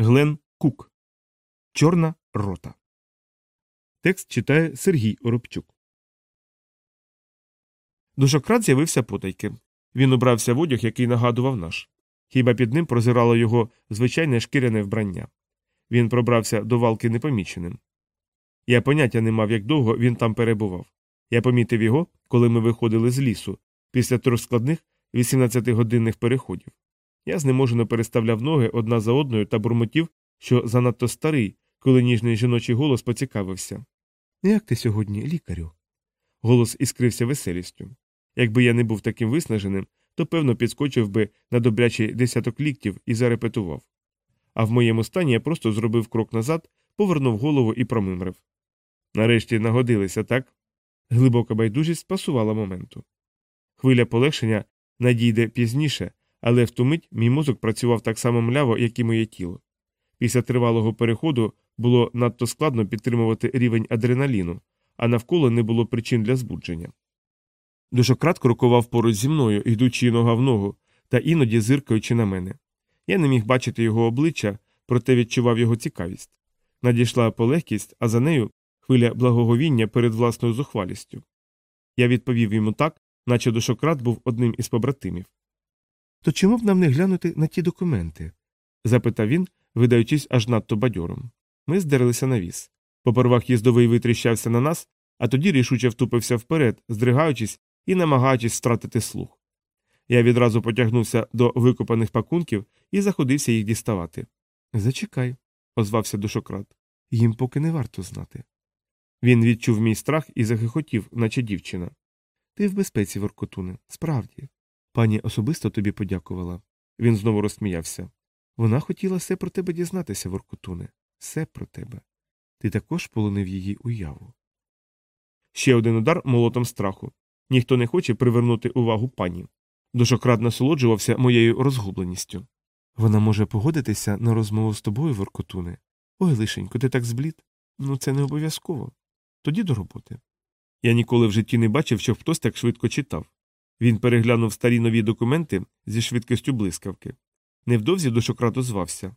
Глен Кук. Чорна рота. Текст читає Сергій Оробчук. Душократ з'явився потайки. Він убрався в одяг, який нагадував наш. Хіба під ним прозирало його звичайне шкіряне вбрання. Він пробрався до валки непоміченим. Я поняття не мав, як довго він там перебував. Я помітив його, коли ми виходили з лісу, після трьох складних 18-годинних переходів. Я знеможено переставляв ноги одна за одною та бурмотів, що занадто старий, коли ніжний жіночий голос поцікавився. Як ти сьогодні, лікарю? Голос іскрився веселістю. Якби я не був таким виснаженим, то певно підскочив би на добрячий десяток ліктів і зарепетував. А в моєму стані я просто зробив крок назад, повернув голову і промимрив. Нарешті нагодилися, так? Глибока байдужість пасувала моменту. Хвиля полегшення надійде пізніше, але в ту мить мій мозок працював так само мляво, як і моє тіло. Після тривалого переходу було надто складно підтримувати рівень адреналіну, а навколо не було причин для збудження. Душократ крокував поруч зі мною, йдучи нога в ногу, та іноді зиркаючи на мене. Я не міг бачити його обличчя, проте відчував його цікавість. Надійшла полегкість, а за нею хвиля благоговіння перед власною зухвалістю. Я відповів йому так, наче душократ був одним із побратимів. То чому б нам не глянути на ті документи? запитав він, видаючись аж надто бадьором. Ми здерлися на віз. Попервах їздовий витріщався на нас, а тоді рішуче втупився вперед, здригаючись і намагаючись втратити слух. Я відразу потягнувся до викопаних пакунків і заходився їх діставати. Зачекай, озвався душократ. Їм поки не варто знати. Він відчув мій страх і захихотів, наче дівчина. Ти в безпеці, Воркотуне, справді. Пані особисто тобі подякувала. Він знову розсміявся. Вона хотіла все про тебе дізнатися, Воркотуне, все про тебе. Ти також полонив її уяву. Ще один удар молотом страху. Ніхто не хоче привернути увагу пані. Душократ насолоджувався моєю розгубленістю. Вона може погодитися на розмову з тобою, Воркотуне. Ой, лишенько, ти так зблід. Ну, це не обов'язково. Тоді до роботи. Я ніколи в житті не бачив, щоб хтось так швидко читав. Він переглянув старі нові документи зі швидкістю блискавки. Невдовзі душократ озвався.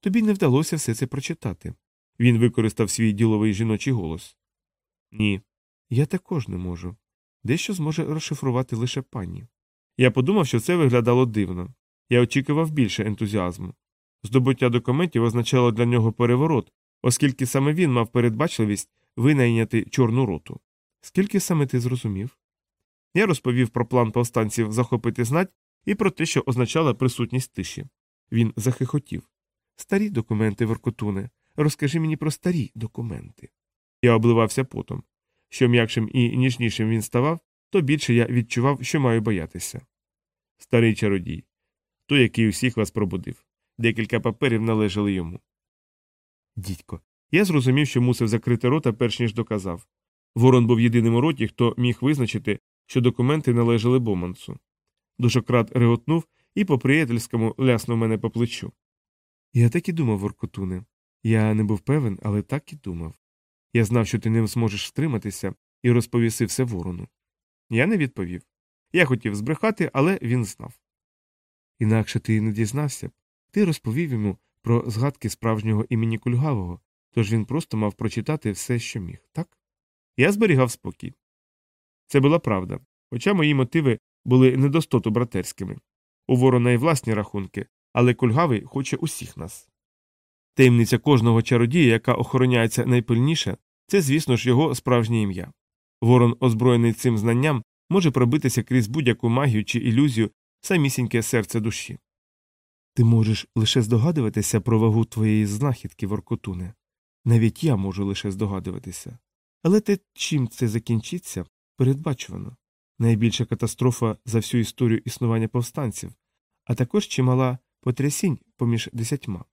Тобі не вдалося все це прочитати. Він використав свій діловий жіночий голос. Ні, я також не можу. Дещо зможе розшифрувати лише пані. Я подумав, що це виглядало дивно. Я очікував більше ентузіазму. Здобуття документів означало для нього переворот, оскільки саме він мав передбачливість винайняти чорну роту. Скільки саме ти зрозумів? Я розповів про план повстанців захопити знать і про те, що означала присутність тиші. Він захихотів. Старі документи, Воркотуне, розкажи мені про старі документи. Я обливався потом. Що м'якшим і ніжнішим він ставав, то більше я відчував, що маю боятися. Старий чародій, той, який усіх вас пробудив. Декілька паперів належали йому. Дідько, я зрозумів, що мусив закрити рота, перш ніж доказав. Ворон був єдиним у роті, хто міг визначити, що документи належали Бомансу. Душократ реготнув і по приятельському ляснув мене по плечу. Я так і думав, Воркотуне. Я не був певен, але так і думав. Я знав, що ти не зможеш втриматися, і розповіси все ворону. Я не відповів. Я хотів збрехати, але він знав. Інакше ти не дізнався. Ти розповів йому про згадки справжнього імені Кульгавого, тож він просто мав прочитати все, що міг, так? Я зберігав спокій. Це була правда, хоча мої мотиви були недостоту братерськими. У ворона й власні рахунки, але кульгавий хоче усіх нас. Таємниця кожного чародія, яка охороняється найпильніше, це, звісно ж, його справжнє ім'я. Ворон, озброєний цим знанням, може пробитися крізь будь-яку магію чи ілюзію самісіньке серце душі. Ти можеш лише здогадуватися про вагу твоєї знахідки, Воркотуне. Навіть я можу лише здогадуватися. Але те, чим це закінчиться, передбачувано найбільша катастрофа за всю історію існування повстанців, а також чимала потрясінь поміж десятьма.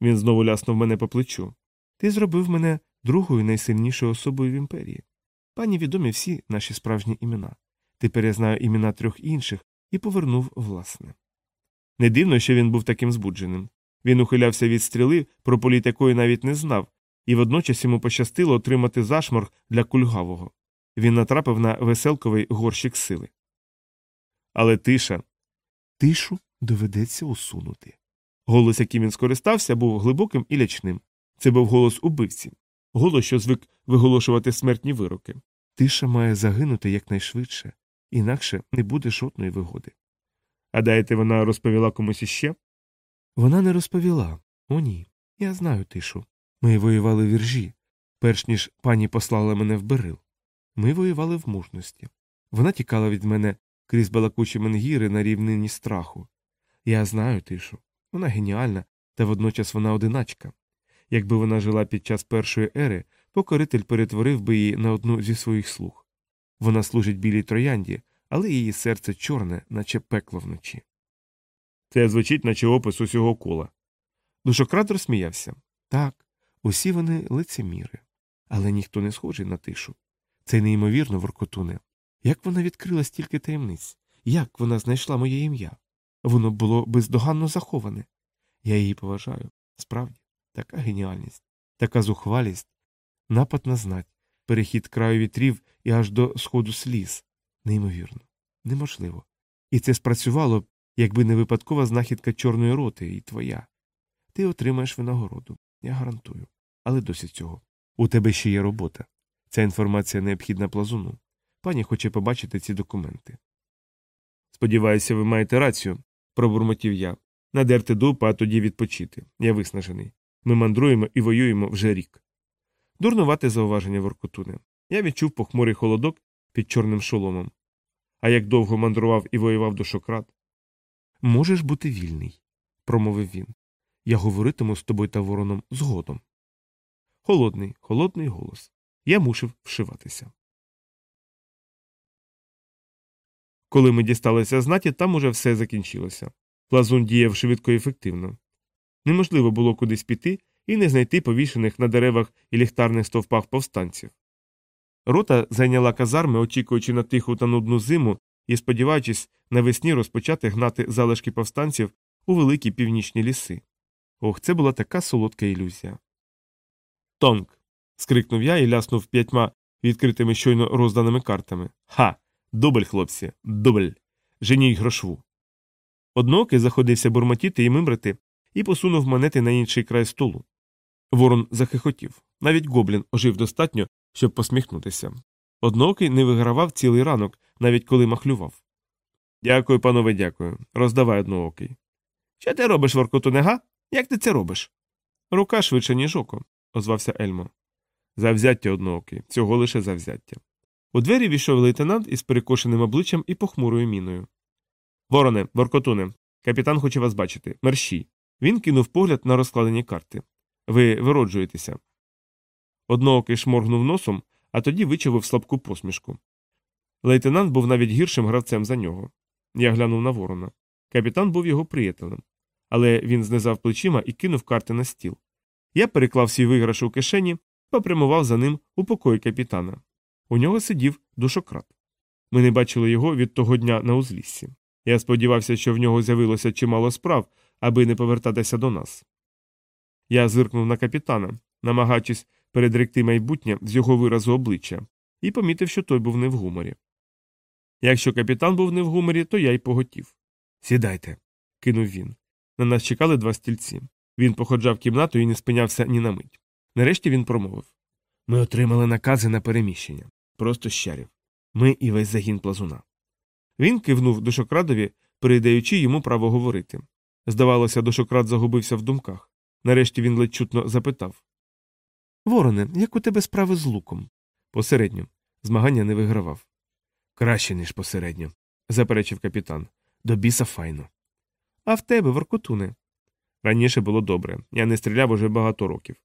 Він знову ляснув мене по плечу. Ти зробив мене другою найсильнішою особою в імперії. Пані відомі всі наші справжні імена. Тепер я знаю імена трьох інших і повернув власне. Не дивно, що він був таким збудженим. Він ухилявся від стріли, про політ якої навіть не знав, і водночас йому пощастило отримати зашморг для кульгавого. Він натрапив на веселковий горщик сили. Але тиша. Тишу доведеться усунути. Голос, яким він скористався, був глибоким і лячним. Це був голос убивці, голос, що звик виголошувати смертні вироки. Тиша має загинути якнайшвидше, інакше не буде жодної вигоди. Гадаєте, вона розповіла комусь іще? Вона не розповіла. О, ні. Я знаю тишу. Ми воювали в віржі, перш ніж пані послала мене в берил. Ми воювали в мужності. Вона тікала від мене крізь балакучі менгіри на рівнині страху. Я знаю тишу. Вона геніальна, та водночас вона одиначка. Якби вона жила під час першої ери, покоритель перетворив би її на одну зі своїх слуг. Вона служить білій троянді, але її серце чорне, наче пекло вночі. Це звучить, наче опис усього кола. Душократ розсміявся. Так, усі вони лицеміри. Але ніхто не схожий на тишу. Це неймовірно, воркотуне. Як вона відкрила стільки таємниць? Як вона знайшла моє ім'я? Воно було бездоганно заховане. Я її поважаю. Справді, така геніальність, така зухвалість, напад на знать, перехід краю вітрів і аж до сходу сліз. Неймовірно, неможливо. І це спрацювало б, якби не випадкова знахідка чорної роти і твоя. Ти отримаєш винагороду, я гарантую. Але досить цього. У тебе ще є робота. Ця інформація необхідна плазуну. Пані хоче побачити ці документи. Сподіваюся, ви маєте рацію, пробурмотів я. Надерти дупа, а тоді відпочити. Я виснажений. Ми мандруємо і воюємо вже рік. Дурнувате зауваження Воркотуне. Я відчув похмурий холодок під чорним шоломом. А як довго мандрував і воював до шократ? Можеш бути вільний, промовив він. Я говоритиму з тобою та вороном згодом. Холодний, холодний голос. Я мусив вшиватися. Коли ми дісталися знаті, там уже все закінчилося. Плазун діяв швидко і ефективно. Неможливо було кудись піти і не знайти повішених на деревах і ліхтарних стовпах повстанців. Рота зайняла казарми, очікуючи на тиху та нудну зиму і сподіваючись навесні розпочати гнати залишки повстанців у великі північні ліси. Ох, це була така солодка ілюзія. Тонк. Скрикнув я і ляснув п'ятьма відкритими щойно розданими картами. Ха! Дубль, хлопці, дубль. Женіть грошву. Одноокий заходився бурмотіти і мимрити і посунув монети на інший край столу. Ворон захихотів. Навіть гоблін ожив достатньо, щоб посміхнутися. Одноокий не вигравав цілий ранок, навіть коли махлював. Дякую, панове, дякую. Роздавай одноокий. Що ти робиш, воркотунега? Як ти це робиш? Рука швидше, ніж око, озвався Ельмо. Завзяття одноокий, цього лише завзяття. У двері війшов лейтенант із перекошеним обличчям і похмурою міною. Вороне, воркотуне, капітан хоче вас бачити. Мерщій. Він кинув погляд на розкладені карти. Ви вироджуєтеся. Одноокий шморгнув носом, а тоді вичавив слабку посмішку. Лейтенант був навіть гіршим гравцем за нього. Я глянув на ворона. Капітан був його приятелем. Але він знизав плечима і кинув карти на стіл. Я переклав свій виграш у кишені, попрямував за ним у покої капітана. У нього сидів душократ. Ми не бачили його від того дня на узліссі. Я сподівався, що в нього з'явилося чимало справ, аби не повертатися до нас. Я зиркнув на капітана, намагаючись передректи майбутнє з його виразу обличчя, і помітив, що той був не в гуморі. Якщо капітан був не в гуморі, то я й поготів. Сідайте, кинув він. На нас чекали два стільці. Він походжав кімнату і не спинявся ні на мить. Нарешті він промовив Ми отримали накази на переміщення. Просто щарів. Ми і весь загін плазуна. Він кивнув душокрадові, передаючи йому право говорити. Здавалося, душокрад загубився в думках. Нарешті він ледь чутно запитав Вороне, як у тебе справи з луком? Посередньо. Змагання не вигравав. Краще, ніж посередньо, заперечив капітан. До біса файно. А в тебе, Воркотуне? Раніше було добре. Я не стріляв уже багато років.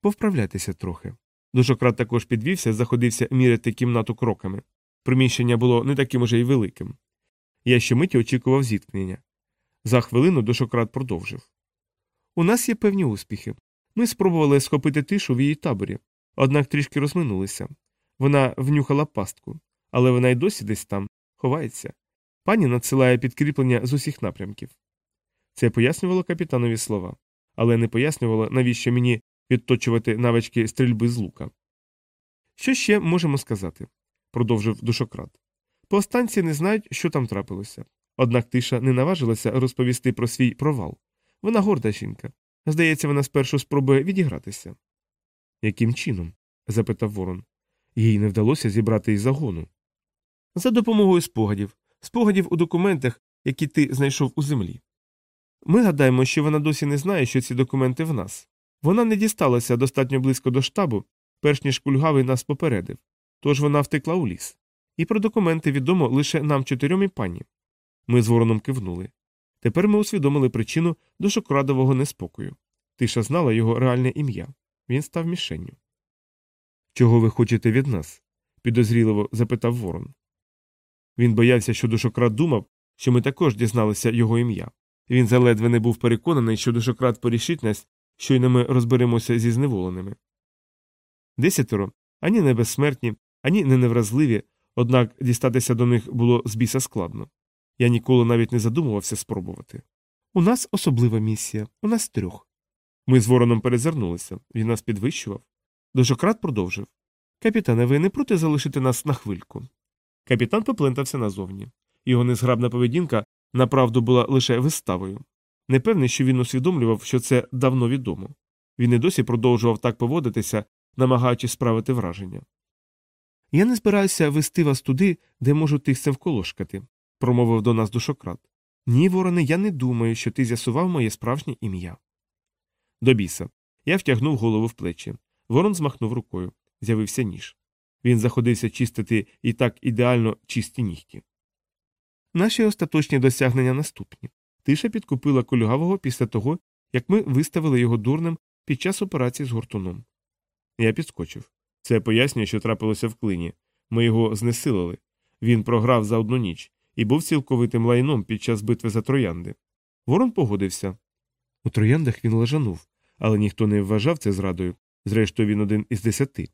Повправляйтеся трохи. Душократ також підвівся, заходився міряти кімнату кроками. Приміщення було не таким уже й великим. Я ще миті очікував зіткнення. За хвилину душократ продовжив. У нас є певні успіхи. Ми спробували схопити тишу в її таборі, однак трішки розминулися. Вона внюхала пастку, але вона й досі десь там ховається. Пані надсилає підкріплення з усіх напрямків. Це пояснювало капітанові слова, але не пояснювало, навіщо мені відточувати навички стрільби з лука. Що ще можемо сказати? продовжив душократ. Повстанці не знають, що там трапилося. Однак тиша не наважилася розповісти про свій провал. Вона горда жінка. Здається, вона спершу спробує відігратися. Яким чином? запитав Ворон. Їй не вдалося зібрати із загону. За допомогою спогадів, спогадів у документах, які ти знайшов у землі. Ми гадаємо, що вона досі не знає, що ці документи в нас. Вона не дісталася достатньо близько до штабу, перш ніж кульгавий нас попередив, тож вона втекла у ліс. І про документи відомо лише нам чотирьом і пані. Ми з вороном кивнули. Тепер ми усвідомили причину душокрадового неспокою. Тиша знала його реальне ім'я. Він став мішенню. Чого ви хочете від нас? підозріливо запитав ворон. Він боявся, що душокрад думав, що ми також дізналися його ім'я. Він заледве не був переконаний, що душокрад порішить нас, щойно ми розберемося зі зневоленими. Десятеро ані не безсмертні, ані не невразливі, однак дістатися до них було з біса складно. Я ніколи навіть не задумувався спробувати. У нас особлива місія, у нас трьох. Ми з вороном перезирнулися, він нас підвищував. Дожократ продовжив Капітане, ви не проти залишити нас на хвильку. Капітан поплентався назовні. Його незграбна поведінка направду була лише виставою. Не певний, що він усвідомлював, що це давно відомо. Він і досі продовжував так поводитися, намагаючись справити враження. Я не збираюся вести вас туди, де можу тихцем вколошкати, промовив до нас душократ. Ні, вороне, я не думаю, що ти з'ясував моє справжнє ім'я. До біса. Я втягнув голову в плечі. Ворон змахнув рукою. З'явився ніж. Він заходився чистити і так ідеально чисті нігті. Наші остаточні досягнення наступні. Тиша підкупила колюгавого після того, як ми виставили його дурним під час операції з гуртуном. Я підскочив. Це пояснює, що трапилося в клині. Ми його знесилили. Він програв за одну ніч і був цілковитим лайном під час битви за троянди. Ворон погодився. У трояндах він лежанув, але ніхто не вважав це зрадою. Зрештою, він один із десяти.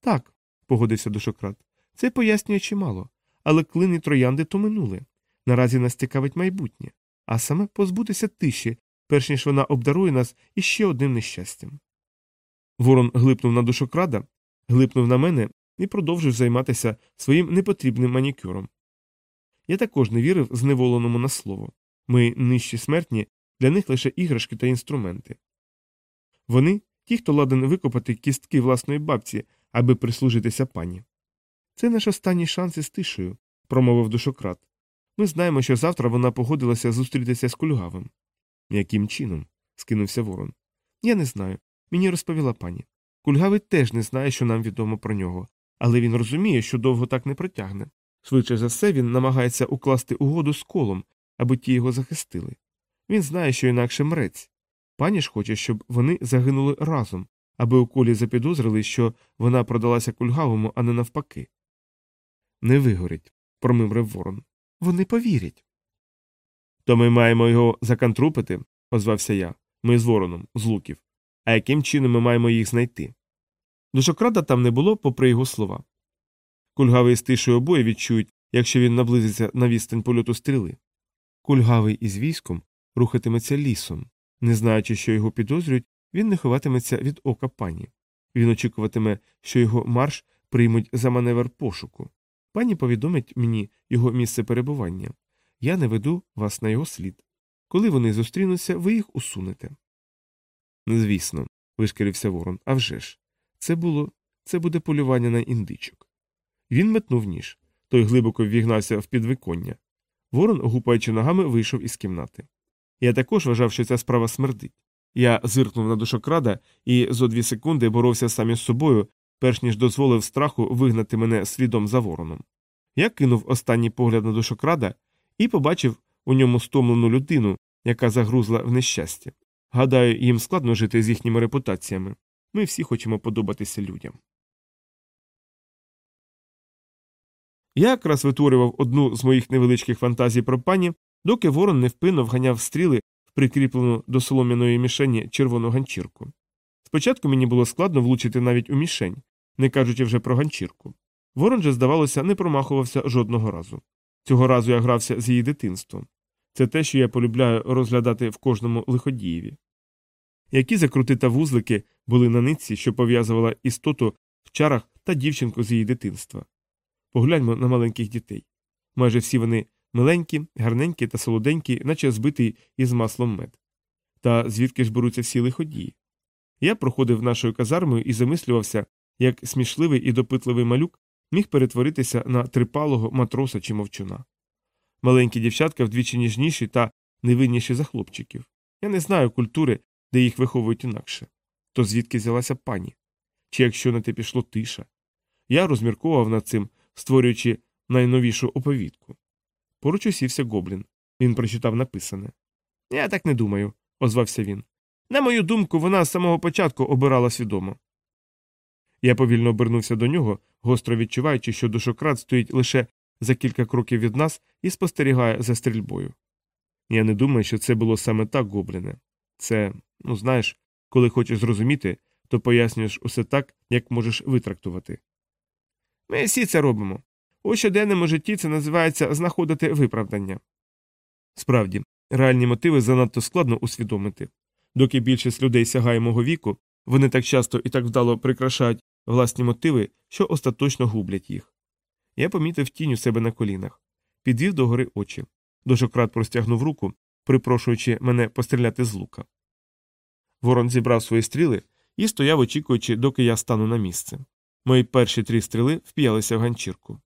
Так, погодився душократ. Це пояснює чимало. Але клини троянди то минуле. Наразі нас цікавить майбутнє, а саме позбутися тиші, перш ніж вона обдарує нас іще одним нещастям. Ворон глипнув на душокрада, глипнув на мене і продовжив займатися своїм непотрібним манікюром. Я також не вірив зневоленому на слово ми нижчі смертні, для них лише іграшки та інструменти. Вони ті, хто ладен викопати кістки власної бабці, аби прислужитися пані. Це наш останній шанс із тишею, промовив душократ. Ми знаємо, що завтра вона погодилася зустрітися з кульгавим. Яким чином? скинувся ворон. Я не знаю. Мені розповіла пані. Кульгавий теж не знає, що нам відомо про нього, але він розуміє, що довго так не протягне. Швидше за все, він намагається укласти угоду з колом, аби ті його захистили. Він знає, що інакше мрець. Пані ж хоче, щоб вони загинули разом, аби у колі запідозрили, що вона продалася кульгавому, а не навпаки. Не вигорить, промимрив ворон. Вони повірять. То ми маємо його закантрупити, озвався я. Ми з вороном, з луків. А яким чином ми маємо їх знайти? Душокрада там не було, попри його слова. Кульгавий з тишою обоє відчують, якщо він наблизиться на відстань польоту стріли. Кульгавий із військом рухатиметься лісом. Не знаючи, що його підозрюють, він не ховатиметься від ока пані. Він очікуватиме, що його марш приймуть за маневр пошуку. Пані повідомить мені його місце перебування. Я не веду вас на його слід. Коли вони зустрінуться, ви їх усунете. Звісно, вишкірився ворон. «А вже ж. Це було це буде полювання на індичок. Він метнув ніж. Той глибоко ввігнався в підвиконня. Ворон, гупаючи ногами, вийшов із кімнати. Я також вважав, що ця справа смердить. Я зиркнув на душокрада і зо дві секунди боровся сам із собою, перш ніж дозволив страху вигнати мене слідом за вороном. Я кинув останній погляд на душокрада і побачив у ньому стомлену людину, яка загрузла в нещастя. Гадаю, їм складно жити з їхніми репутаціями. Ми всі хочемо подобатися людям. Я якраз витворював одну з моїх невеличких фантазій про пані, доки ворон невпинно вганяв стріли в прикріплену до солом'яної мішені червону ганчірку. Спочатку мені було складно влучити навіть у мішень, не кажучи вже про ганчірку. Ворон же, здавалося, не промахувався жодного разу. Цього разу я грався з її дитинством. Це те, що я полюбляю розглядати в кожному лиходієві. Які закрути та вузлики були на нитці, що пов'язувала істоту в чарах та дівчинку з її дитинства. Погляньмо на маленьких дітей. Майже всі вони миленькі, гарненькі та солоденькі, наче збитий із маслом мед. Та звідки ж беруться всі лиходії? Я проходив нашою казармою і замислювався, як смішливий і допитливий малюк міг перетворитися на трипалого матроса чи мовчуна. Маленькі дівчатка вдвічі ніжніші та невинніші за хлопчиків. Я не знаю культури, де їх виховують інакше. То звідки взялася пані? Чи якщо на те пішло тиша? Я розмірковував над цим, створюючи найновішу оповідку. Поруч усівся Гоблін. Він прочитав написане. Я так не думаю, озвався він. На мою думку, вона з самого початку обирала свідомо. Я повільно обернувся до нього, гостро відчуваючи, що душократ стоїть лише за кілька кроків від нас і спостерігає за стрільбою. Я не думаю, що це було саме так, Гобліне. Це, ну знаєш, коли хочеш зрозуміти, то пояснюєш усе так, як можеш витрактувати. Ми всі це робимо. У щоденному житті це називається знаходити виправдання. Справді, реальні мотиви занадто складно усвідомити. Доки більшість людей сягає мого віку, вони так часто і так вдало прикрашають власні мотиви, що остаточно гублять їх. Я помітив тінь у себе на колінах, підвів догори очі. Дошократ простягнув руку, припрошуючи мене постріляти з лука. Ворон зібрав свої стріли і стояв, очікуючи, доки я стану на місце. Мої перші три стріли вп'ялися в ганчірку.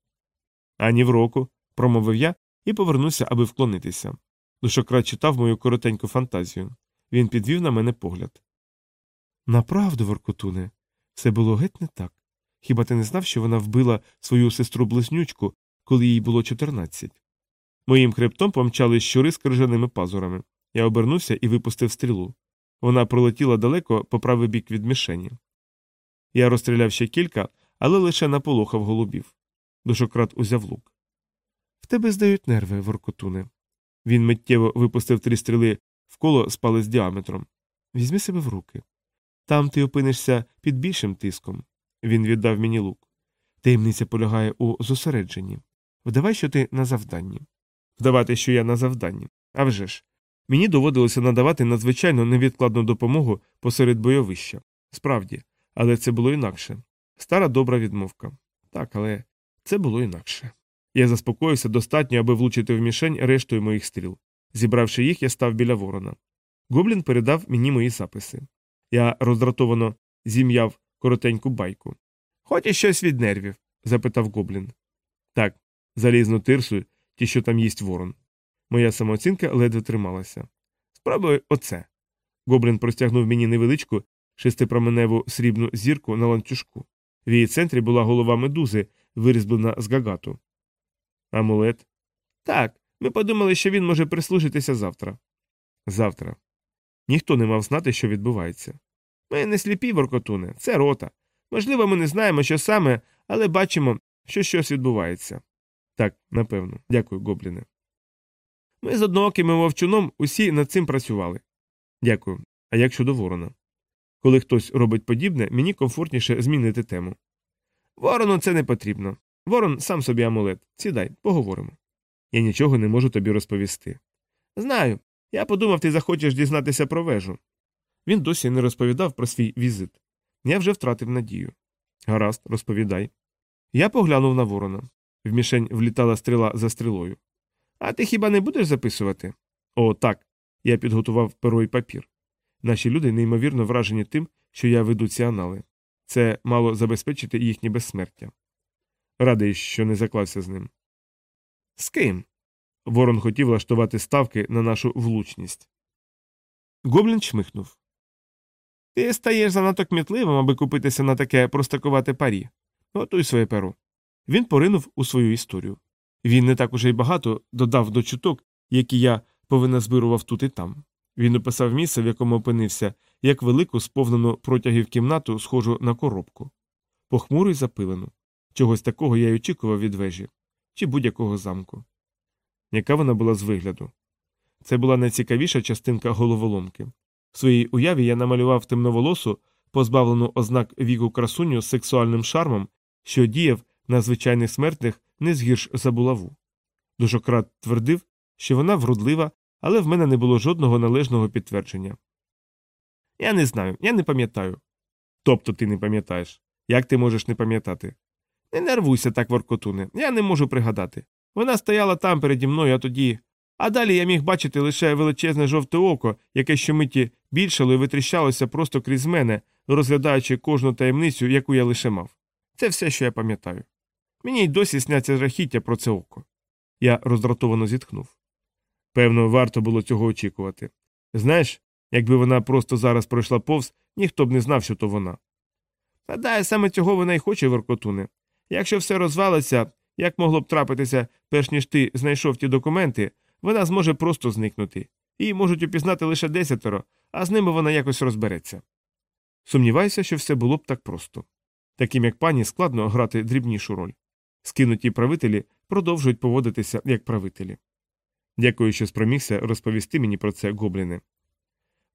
Ані в року, промовив я і повернувся, аби вклонитися. Душократ читав мою коротеньку фантазію. Він підвів на мене погляд. Направду, Воркотуне, все було геть не так. Хіба ти не знав, що вона вбила свою сестру близнючку, коли їй було 14? Моїм хребтом помчали щури з крижаними пазурами. Я обернувся і випустив стрілу. Вона пролетіла далеко по правий бік від мішені. Я розстріляв ще кілька, але лише наполохав голубів. Душократ узяв лук. В тебе здають нерви, воркотуне. Він миттєво випустив три стріли в коло з діаметром. Візьми себе в руки. Там ти опинишся під більшим тиском. Він віддав мені лук. Таємниця полягає у зосередженні. Вдавай, що ти на завданні. Вдавати, що я на завданні. А вже ж. Мені доводилося надавати надзвичайно невідкладну допомогу посеред бойовища. Справді, але це було інакше. Стара добра відмовка. Так, але це було інакше. Я заспокоївся достатньо, аби влучити в мішень рештою моїх стріл. Зібравши їх, я став біля ворона. Гоблін передав мені мої записи. Я роздратовано зім'яв коротеньку байку. Хочеш щось від нервів? запитав Гоблін. Так, залізну тирсу, ті, що там їсть ворон. Моя самооцінка ледве трималася. Спробуй оце. Гоблін простягнув мені невеличку шестипроменеву срібну зірку на ланцюжку. В її центрі була голова медузи, вирізблена з гагату. Амулет. Так, ми подумали, що він може прислужитися завтра. Завтра. Ніхто не мав знати, що відбувається. Ми не сліпі, воркотуне, це рота. Можливо, ми не знаємо, що саме, але бачимо, що щось відбувається. Так, напевно, дякую, гобліне. Ми з однооким вовчуном усі над цим працювали. Дякую. А як щодо ворона? Коли хтось робить подібне, мені комфортніше змінити тему. Ворону це не потрібно. Ворон сам собі амулет. Сідай, поговоримо. Я нічого не можу тобі розповісти. Знаю. Я подумав, ти захочеш дізнатися про вежу. Він досі не розповідав про свій візит. Я вже втратив надію. Гаразд, розповідай. Я поглянув на ворона. В мішень влітала стріла за стрілою. А ти хіба не будеш записувати? О, так. Я підготував перо і папір. Наші люди неймовірно вражені тим, що я веду ці анали. Це мало забезпечити їхнє безсмертя. Радий, що не заклався з ним. З ким? Ворон хотів влаштувати ставки на нашу влучність. Гоблін чмихнув. Ти стаєш занадто кмітливим, аби купитися на таке простакувати парі. Готуй своє перо. Він поринув у свою історію. Він не так уже й багато додав до чуток, які я повиназбирував тут і там. Він описав місце, в якому опинився, як велику, сповнену протягів кімнату, схожу на коробку, похмуру й запилену. Чогось такого я й очікував від вежі чи будь-якого замку. Яка вона була з вигляду? Це була найцікавіша частинка головоломки. В своїй уяві я намалював темноволосу, позбавлену ознак віку красуню з сексуальним шармом, що діяв на звичайних смертних не згірш за булаву. Душократ твердив, що вона вродлива, але в мене не було жодного належного підтвердження. Я не знаю, я не пам'ятаю. Тобто ти не пам'ятаєш. Як ти можеш не пам'ятати? Не нервуйся так, воркотуне, я не можу пригадати. Вона стояла там переді мною, а тоді. А далі я міг бачити лише величезне жовте око, яке щомиті більшало і витріщалося просто крізь мене, розглядаючи кожну таємницю, яку я лише мав. Це все, що я пам'ятаю. Мені й досі сняться жахіття про це око. Я роздратовано зітхнув. Певно, варто було цього очікувати. Знаєш, якби вона просто зараз пройшла повз, ніхто б не знав, що то вона. Гадаю, саме цього вона й хоче, Воркотуне. Якщо все розвалиться, як могло б трапитися, перш ніж ти знайшов ті документи, вона зможе просто зникнути. Її можуть упізнати лише десятеро, а з ними вона якось розбереться. Сумніваюся, що все було б так просто. Таким як пані складно грати дрібнішу роль. Скинуті правителі продовжують поводитися як правителі. Дякую, що спромігся розповісти мені про це, гобліне.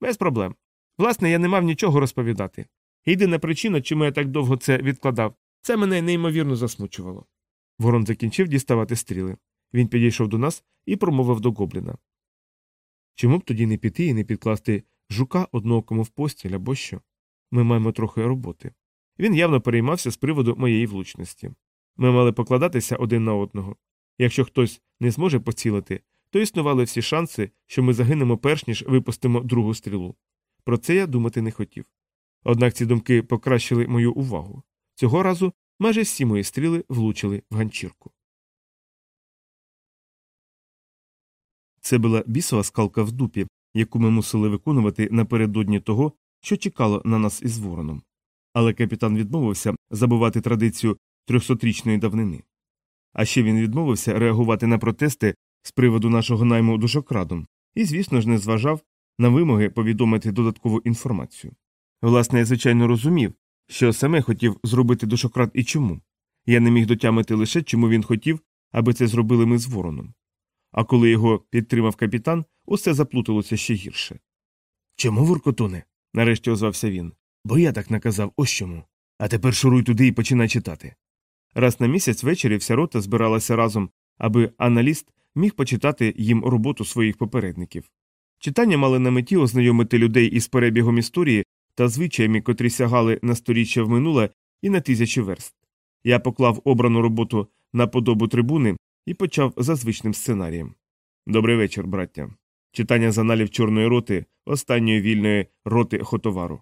Без проблем. Власне, я не мав нічого розповідати. Єдина причина, чому я так довго це відкладав, це мене неймовірно засмучувало. Ворон закінчив діставати стріли. Він підійшов до нас і промовив до гобліна. Чому б тоді не піти і не підкласти жука одноокому в постіль або що? Ми маємо трохи роботи. Він явно переймався з приводу моєї влучності. Ми мали покладатися один на одного. Якщо хтось не зможе поцілити, то існували всі шанси, що ми загинемо перш ніж випустимо другу стрілу. Про це я думати не хотів. Однак ці думки покращили мою увагу. Цього разу майже всі мої стріли влучили в ганчірку. Це була бісова скалка в дупі, яку ми мусили виконувати напередодні того, що чекало на нас із вороном. Але капітан відмовився забувати традицію трьохсотрічної давнини. А ще він відмовився реагувати на протести з приводу нашого найму душокрадом і, звісно ж, не зважав на вимоги повідомити додаткову інформацію. Власне, я звичайно розумів, що саме хотів зробити душокрад і чому. Я не міг дотямити лише, чому він хотів, аби це зробили ми з вороном. А коли його підтримав капітан, усе заплуталося ще гірше. Чому, Воркотоне? нарешті озвався він. Бо я так наказав, ось чому. А тепер шуруй туди і починай читати. Раз на місяць ввечері вся рота збиралася разом, аби аналіст міг почитати їм роботу своїх попередників. Читання мали на меті ознайомити людей із перебігом історії та звичаями, котрі сягали на сторіччя в минуле і на тисячі верст. Я поклав обрану роботу на подобу трибуни і почав за звичним сценарієм. Добрий вечір, браття. Читання з аналів Чорної роти, останньої вільної роти Хотовару.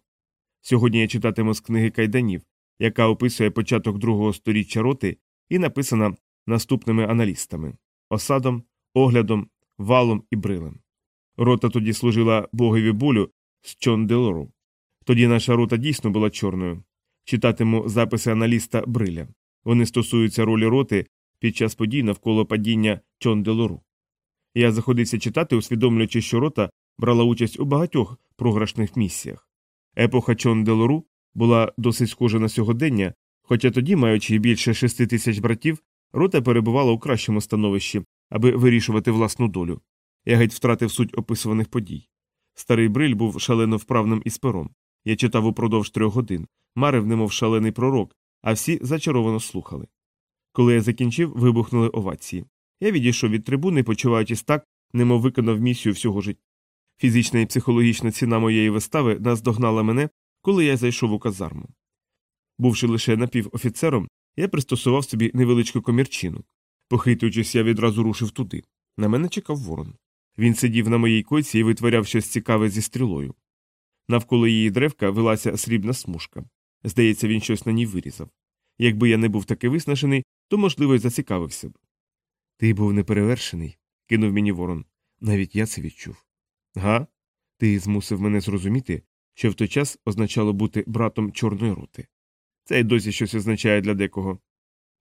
Сьогодні я читатиму з книги Кайданів, яка описує початок другого сторіччя роти і написана наступними аналістами осадом, оглядом, валом і брилем. Рота тоді служила богові болю з Чонделору. Тоді наша рота дійсно була чорною. Читатиму записи аналіста Бриля. Вони стосуються ролі роти під час подій навколо падіння Чонделору. Я заходився читати, усвідомлюючи, що рота брала участь у багатьох програшних місіях. Епоха Чонделору була досить схожа на сьогодення, хоча тоді, маючи більше шести тисяч братів, рота перебувала у кращому становищі, аби вирішувати власну долю. Я геть втратив суть описуваних подій. Старий бриль був шалено вправним із пером. Я читав упродовж трьох годин, марив, немов шалений пророк, а всі зачаровано слухали. Коли я закінчив, вибухнули овації. Я відійшов від трибуни, почуваючись так, немов виконав місію всього життя. Фізична і психологічна ціна моєї вистави наздогнала мене, коли я зайшов у казарму. Бувши лише напівофіцером, я пристосував собі невеличку комірчину. Похитуючись, я відразу рушив туди. На мене чекав ворон. Він сидів на моїй койці і витворяв щось цікаве зі стрілою. Навколо її древка велася срібна смужка. Здається, він щось на ній вирізав. Якби я не був таки виснажений, то, можливо, й зацікавився б. Ти був неперевершений, кинув мені ворон. Навіть я це відчув. Га? Ти змусив мене зрозуміти, що в той час означало бути братом Чорної роти. Це й досі щось означає для декого.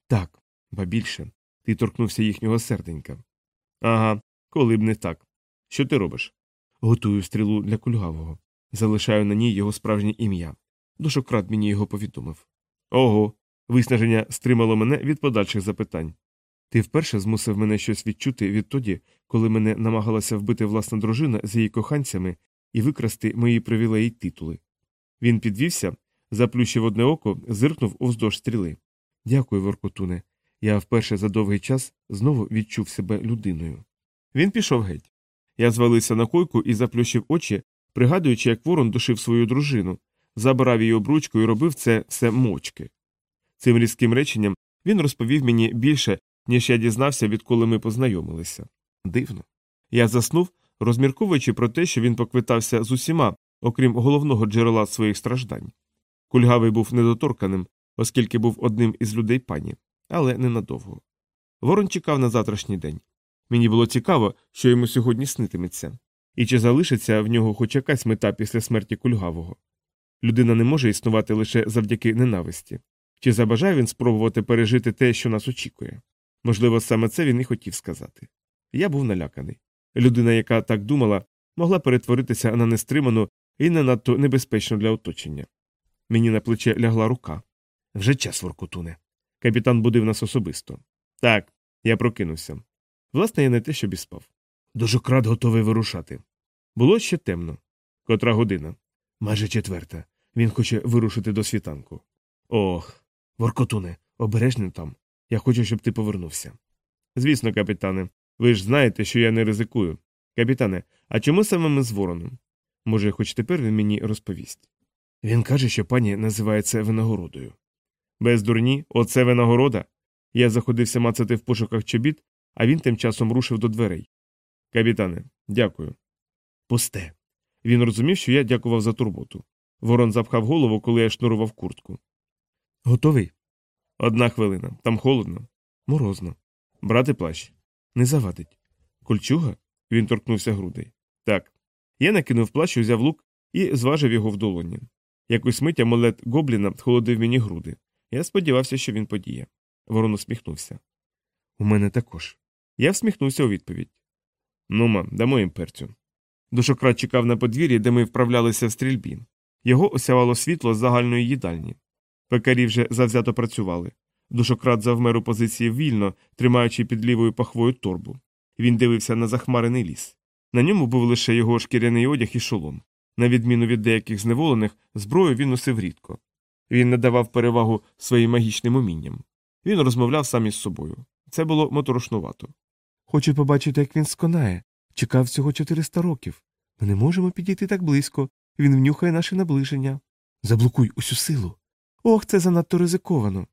Так, ба більше. Ти торкнувся їхнього серденька. Ага, коли б не так. Що ти робиш? Готую стрілу для кульгавого. Залишаю на ній його справжнє ім'я. Душократ мені його повідомив. Ого. Виснаження стримало мене від подальших запитань. Ти вперше змусив мене щось відчути відтоді, коли мене намагалася вбити власна дружина з її коханцями і викрасти мої привілеї й титули. Він підвівся, заплющив одне око, зиркнув уздовж стріли. Дякую, Воркотуне. Я вперше за довгий час знову відчув себе людиною. Він пішов геть. Я звалився на койку і заплющив очі, пригадуючи, як ворон душив свою дружину, забирав її обручку і робив це все мовчки. Цим різким реченням він розповів мені більше, ніж я дізнався, відколи ми познайомилися. Дивно. Я заснув, розмірковуючи про те, що він поквитався з усіма, окрім головного джерела своїх страждань. Кульгавий був недоторканим, оскільки був одним із людей пані, але ненадовго. Ворон чекав на завтрашній день. Мені було цікаво, що йому сьогодні снитиметься, і чи залишиться в нього хоч якась мета після смерті кульгавого. Людина не може існувати лише завдяки ненависті. Чи забажає він спробувати пережити те, що нас очікує? Можливо, саме це він і хотів сказати. Я був наляканий. Людина, яка так думала, могла перетворитися на нестриману і не надто небезпечну для оточення. Мені на плече лягла рука. Вже час, Воркутуне. Капітан будив нас особисто. Так, я прокинувся. Власне, я не те, щоб і спав. Дожократ готовий вирушати. Було ще темно. Котра година. Майже четверта. Він хоче вирушити до світанку. Ох, Воркотуне, обережно там. Я хочу, щоб ти повернувся. Звісно, капітане, ви ж знаєте, що я не ризикую. Капітане, а чому саме ми з вороном? Може, хоч тепер він мені розповість. Він каже, що пані називає це винагородою. Без дурні, оце винагорода. Я заходився мацати в пошуках чобіт, а він тим часом рушив до дверей. Капітане, дякую. Пусте. Він розумів, що я дякував за турботу. Ворон запхав голову, коли я шнурував куртку. Готовий? Одна хвилина. Там холодно. Морозно. Брати плащ. Не завадить. Кольчуга? Він торкнувся грудей. Так. Я накинув плащ, взяв лук і зважив його в долоні. Якусь мить амулет гобліна холодив мені груди. Я сподівався, що він подіє. Ворон усміхнувся. У мене також. Я всміхнувся у відповідь. Нума, дамо їм перцю. Душократ чекав на подвір'ї, де ми вправлялися в стрільбі. Його осявало світло з загальної їдальні. Пекарі вже завзято працювали. Душократ завмер у позиції вільно, тримаючи під лівою пахвою торбу. Він дивився на захмарений ліс. На ньому був лише його шкіряний одяг і шолом. На відміну від деяких зневолених, зброю він носив рідко. Він надавав перевагу своїм магічним умінням. Він розмовляв сам із собою. Це було моторошнувато. Хочу побачити, як він сконає. Чекав всього 400 років. Ми не можемо підійти так близько. Він внюхає наше наближення. Заблокуй усю силу. Ох, це занадто ризиковано.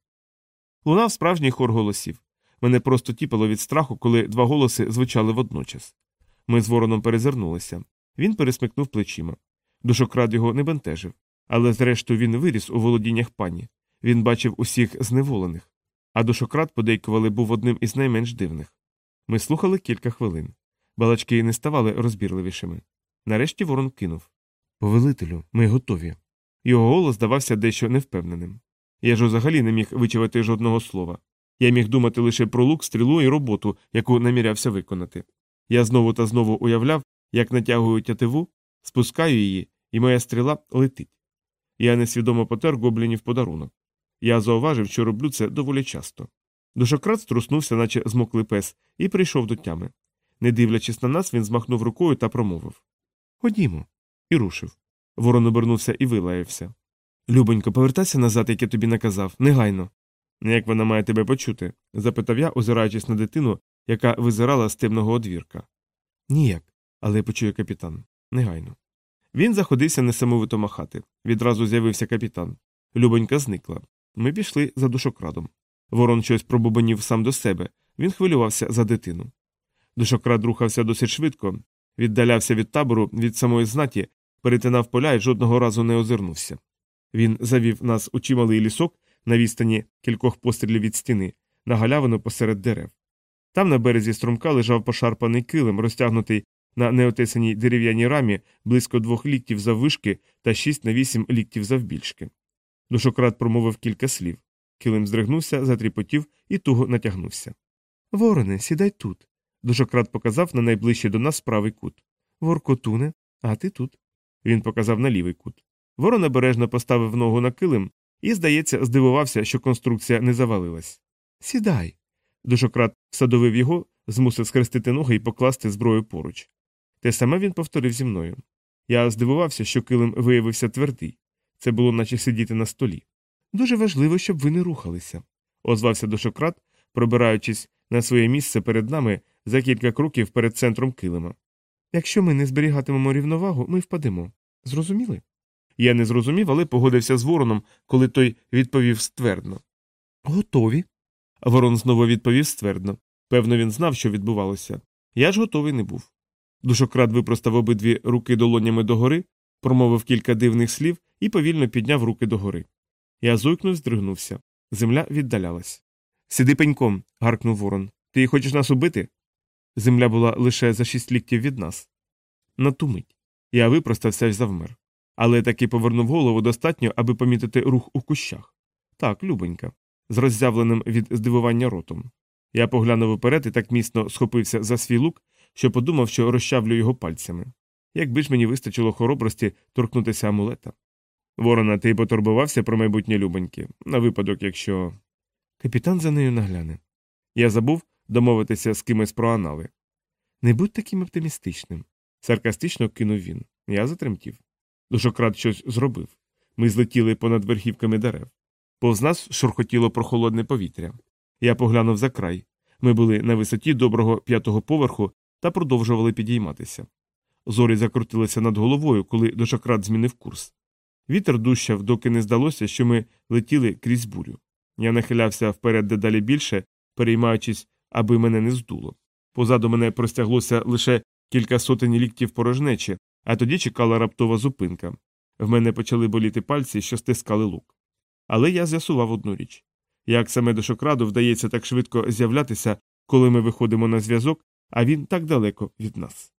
Лунав справжній хор голосів. Мене просто тіпало від страху, коли два голоси звучали водночас. Ми з вороном перезирнулися. Він пересмикнув плечима. Душокрад його не бентежив, але зрештою він виріс у володіннях пані. Він бачив усіх зневолених, а душокрад, подейкували, був одним із найменш дивних. Ми слухали кілька хвилин. Балачки не ставали розбірливішими. Нарешті ворон кинув Повелителю, ми готові. Його голос здавався дещо невпевненим. Я ж взагалі не міг вичавити жодного слова. Я міг думати лише про лук, стрілу і роботу, яку намірявся виконати. Я знову та знову уявляв, як натягую тятиву, спускаю її, і моя стріла летить. Я несвідомо потер гоблінів подарунок. Я зауважив, що роблю це доволі часто. Душократ струснувся, наче змоклий пес, і прийшов до тями. Не дивлячись на нас, він змахнув рукою та промовив Ходімо. І рушив. Ворон обернувся і вилаявся. Любонько, повертайся назад, як я тобі наказав, негайно. Як вона має тебе почути? запитав я, озираючись на дитину, яка визирала з темного одвірка. Ніяк, але почує капітан. Негайно. Він заходився несамовито махати. Відразу з'явився капітан. Любонька зникла. Ми пішли за душокрадом. Ворон щось пробубанів сам до себе, він хвилювався за дитину. Душокрад рухався досить швидко, віддалявся від табору від самої знаті, перетинав поля і жодного разу не озирнувся. Він завів нас у чималий лісок на відстані кількох пострілів від стіни, на галявину посеред дерев. Там на березі струмка лежав пошарпаний килим, розтягнутий на неотесаній дерев'яній рамі близько двох ліктів заввишки та шість на вісім ліктів завбільшки. Душократ промовив кілька слів. Килим здригнувся, затріпотів і туго натягнувся. Вороне, сідай тут. Душократ показав на найближчий до нас правий кут. Воркотуне, а ти тут. Він показав на лівий кут. Ворон обережно поставив ногу на килим і, здається, здивувався, що конструкція не завалилась. Сідай. Душократ садовив його, змусив схрестити ноги і покласти зброю поруч. Те саме він повторив зі мною. Я здивувався, що килим виявився твердий. Це було, наче сидіти на столі. Дуже важливо, щоб ви не рухалися, озвався Душократ, пробираючись на своє місце перед нами за кілька кроків перед центром килима. Якщо ми не зберігатимемо рівновагу, ми впадемо. Зрозуміли? Я не зрозумів, але погодився з вороном, коли той відповів ствердно. Готові. Ворон знову відповів ствердно. Певно, він знав, що відбувалося. Я ж готовий не був. Душокрад випростав обидві руки долонями догори, промовив кілька дивних слів і повільно підняв руки догори. Я зойкнув, здригнувся. Земля віддалялась. Сиди пеньком. гаркнув ворон. Ти хочеш нас убити? Земля була лише за шість ліктів від нас. На ту мить. Я випростався й завмер. Але таки повернув голову достатньо, аби помітити рух у кущах. Так, любонька, з роззявленим від здивування ротом. Я поглянув уперед і так міцно схопився за свій лук, що подумав, що розчавлю його пальцями. Якби ж мені вистачило хоробрості торкнутися амулета. Ворона, ти потурбувався про майбутнє любоньки, на випадок, якщо. Капітан за нею нагляне. Я забув домовитися з кимось про анали. Не будь таким оптимістичним, саркастично кинув він. Я затремтів. Душократ щось зробив. Ми злетіли понад верхівками дерев. Повз нас шурхотіло прохолодне повітря. Я поглянув за край. Ми були на висоті доброго п'ятого поверху та продовжували підійматися. Зорі закрутилися над головою, коли дошократ змінив курс. Вітер дущав, доки не здалося, що ми летіли крізь бурю. Я нахилявся вперед дедалі більше, переймаючись, аби мене не здуло. Позаду мене простяглося лише кілька сотень ліктів порожнечі, а тоді чекала раптова зупинка. В мене почали боліти пальці, що стискали лук. Але я з'ясував одну річ як саме до шокраду вдається так швидко з'являтися, коли ми виходимо на зв'язок, а він так далеко від нас.